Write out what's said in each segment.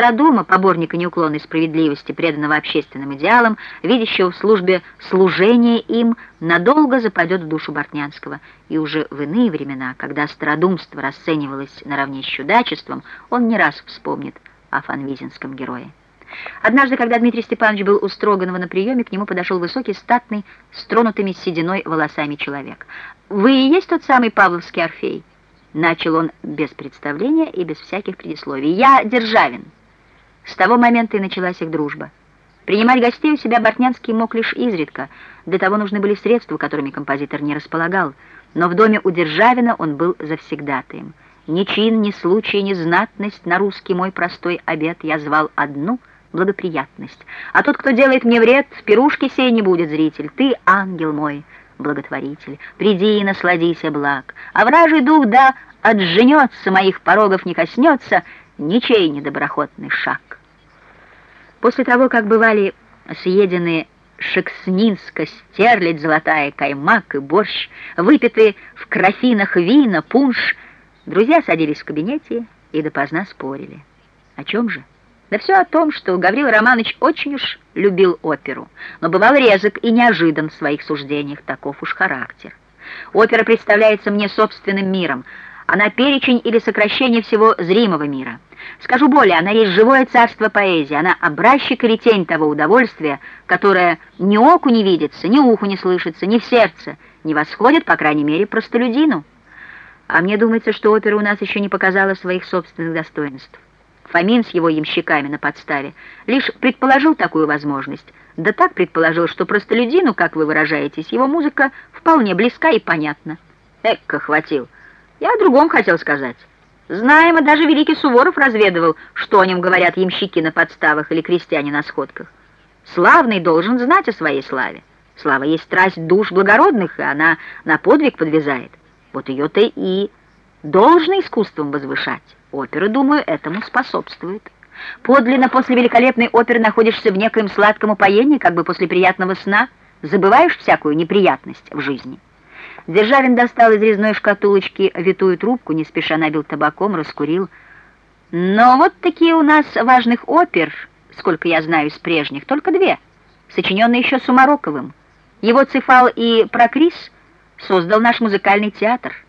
Стародума, поборника неуклонной справедливости, преданного общественным идеалам, видящего в службе служение им, надолго западет в душу Бортнянского. И уже в иные времена, когда стародумство расценивалось наравне с чудачеством, он не раз вспомнит о фанвизинском герое. Однажды, когда Дмитрий Степанович был у Строганова на приеме, к нему подошел высокий, статный, с тронутыми сединой волосами человек. «Вы и есть тот самый Павловский Орфей?» Начал он без представления и без всяких предисловий. «Я Державин». С того момента и началась их дружба. Принимать гостей у себя Бортнянский мог лишь изредка. Для того нужны были средства, которыми композитор не располагал. Но в доме у Державина он был завсегдатаем. Ни чин, ни случай, ни знатность на русский мой простой обед я звал одну благоприятность. А тот, кто делает мне вред, пирушки сей не будет, зритель. Ты, ангел мой, благотворитель, приди и насладися благ, а вражий дух да отженется, моих порогов не коснется ничей недоброхотный шаг. После того, как бывали съедены шекснинска, стерлядь золотая, каймак и борщ, выпиты в крафинах вина, пунш, друзья садились в кабинете и допоздна спорили. О чем же? Да все о том, что Гаврил Романович очень уж любил оперу, но бывал резок и неожидан в своих суждениях, таков уж характер. Опера представляется мне собственным миром, она перечень или сокращение всего зримого мира. Скажу более, она есть живое царство поэзии, она образчик или тень того удовольствия, которое ни оку не видится, ни уху не слышится, ни в сердце, не восходит, по крайней мере, простолюдину. А мне думается, что опера у нас еще не показала своих собственных достоинств. Фомин с его ямщиками на подставе лишь предположил такую возможность, да так предположил, что простолюдину, как вы выражаетесь, его музыка вполне близка и понятна. Экка хватил. Я о другом хотел сказать. Знаем, и даже великий Суворов разведывал, что о нем говорят ямщики на подставах или крестьяне на сходках. Славный должен знать о своей славе. Слава есть страсть душ благородных, и она на подвиг подвязает. Вот ее-то и должно искусством возвышать. Опера, думаю, этому способствует. Подлинно после великолепной оперы находишься в некоем сладком упоении, как бы после приятного сна, забываешь всякую неприятность в жизни. Державин достал из резной шкатулочки витую трубку, не спеша набил табаком, раскурил. Но вот такие у нас важных опер, сколько я знаю из прежних, только две, сочиненные еще Сумароковым. Его Цефал и Прокрис создал наш музыкальный театр —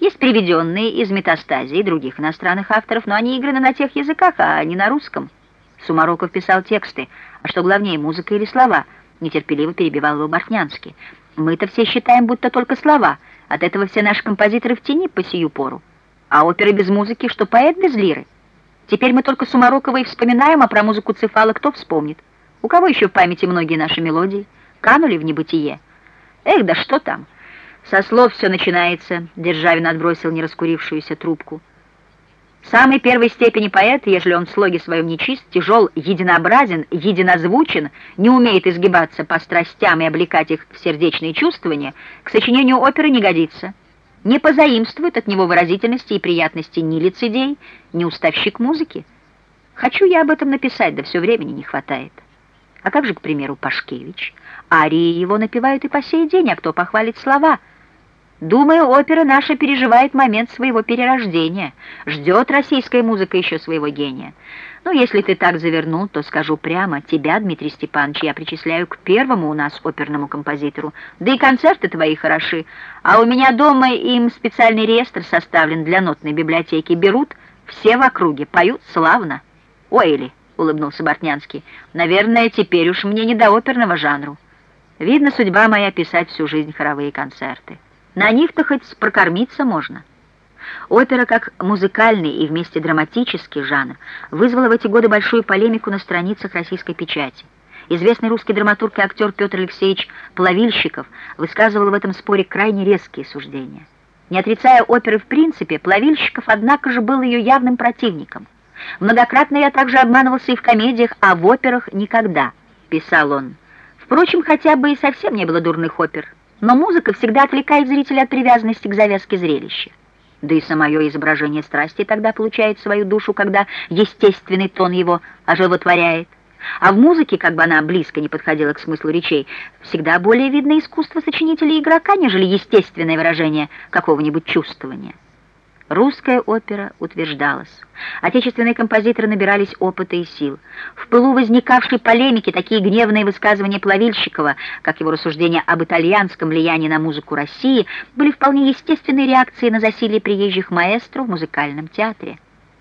есть приведенные из метастазии других иностранных авторов, но они играны на тех языках, а не на русском. Сумароков писал тексты, а что главнее, музыка или слова, нетерпеливо перебивал его Бортнянский. Мы-то все считаем, будто только слова, от этого все наши композиторы в тени по сию пору. А оперы без музыки, что поэт без лиры. Теперь мы только Сумарокова и вспоминаем, а про музыку Цефала кто вспомнит? У кого еще в памяти многие наши мелодии? Канули в небытие? Эх, да что там! Со слов все начинается, Державин отбросил нераскурившуюся трубку. Самый первой степени поэт, ежели он в слоге своем нечист, тяжел, единообразен, единозвучен, не умеет изгибаться по страстям и облекать их в сердечные чувствования, к сочинению оперы не годится. Не позаимствует от него выразительности и приятности ни лицедей, ни уставщик музыки. Хочу я об этом написать, да все времени не хватает. А как же, к примеру, Пашкевич? Арии его напевают и по сей день, а кто похвалит слова — Думаю, опера наша переживает момент своего перерождения, ждет российская музыка еще своего гения. Но если ты так завернул, то скажу прямо, тебя, Дмитрий Степанович, я причисляю к первому у нас оперному композитору. Да и концерты твои хороши, а у меня дома им специальный реестр составлен для нотной библиотеки. Берут все в округе, поют славно. Ой, улыбнулся Бортнянский, наверное, теперь уж мне не до оперного жанру. Видно, судьба моя писать всю жизнь хоровые концерты. На них-то хоть прокормиться можно. Опера, как музыкальный и вместе драматический жанр, вызвала в эти годы большую полемику на страницах российской печати. Известный русский драматург и актер Петр Алексеевич Плавильщиков высказывал в этом споре крайне резкие суждения. Не отрицая оперы в принципе, Плавильщиков, однако же, был ее явным противником. «Многократно я также обманывался и в комедиях, а в операх никогда», — писал он. Впрочем, хотя бы и совсем не было дурных опер. Но музыка всегда отвлекает зрителя от привязанности к завязке зрелища. Да и самое изображение страсти тогда получает свою душу, когда естественный тон его оживотворяет. А в музыке, как бы она близко не подходила к смыслу речей, всегда более видно искусство сочинителя и игрока, нежели естественное выражение какого-нибудь чувствования. Русская опера утверждалась. Отечественные композиторы набирались опыта и сил. В пылу возникавшей полемики такие гневные высказывания Плавильщикова, как его рассуждения об итальянском влиянии на музыку России, были вполне естественной реакцией на засилие приезжих маэстро в музыкальном театре.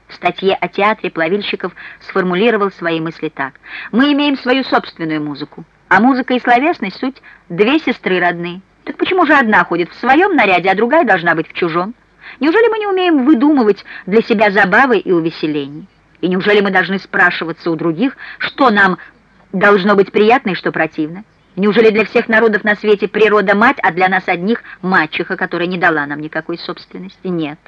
В статье о театре Плавильщиков сформулировал свои мысли так. «Мы имеем свою собственную музыку, а музыка и словесность — суть две сестры родные. Так почему же одна ходит в своем наряде, а другая должна быть в чужом?» Неужели мы не умеем выдумывать для себя забавы и увеселений? И неужели мы должны спрашиваться у других, что нам должно быть приятно и что противно? Неужели для всех народов на свете природа мать, а для нас одних мачеха, которая не дала нам никакой собственности? Нет.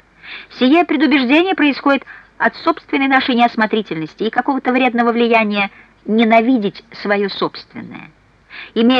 Сие предубеждение происходит от собственной нашей неосмотрительности и какого-то вредного влияния ненавидеть свое собственное. Имея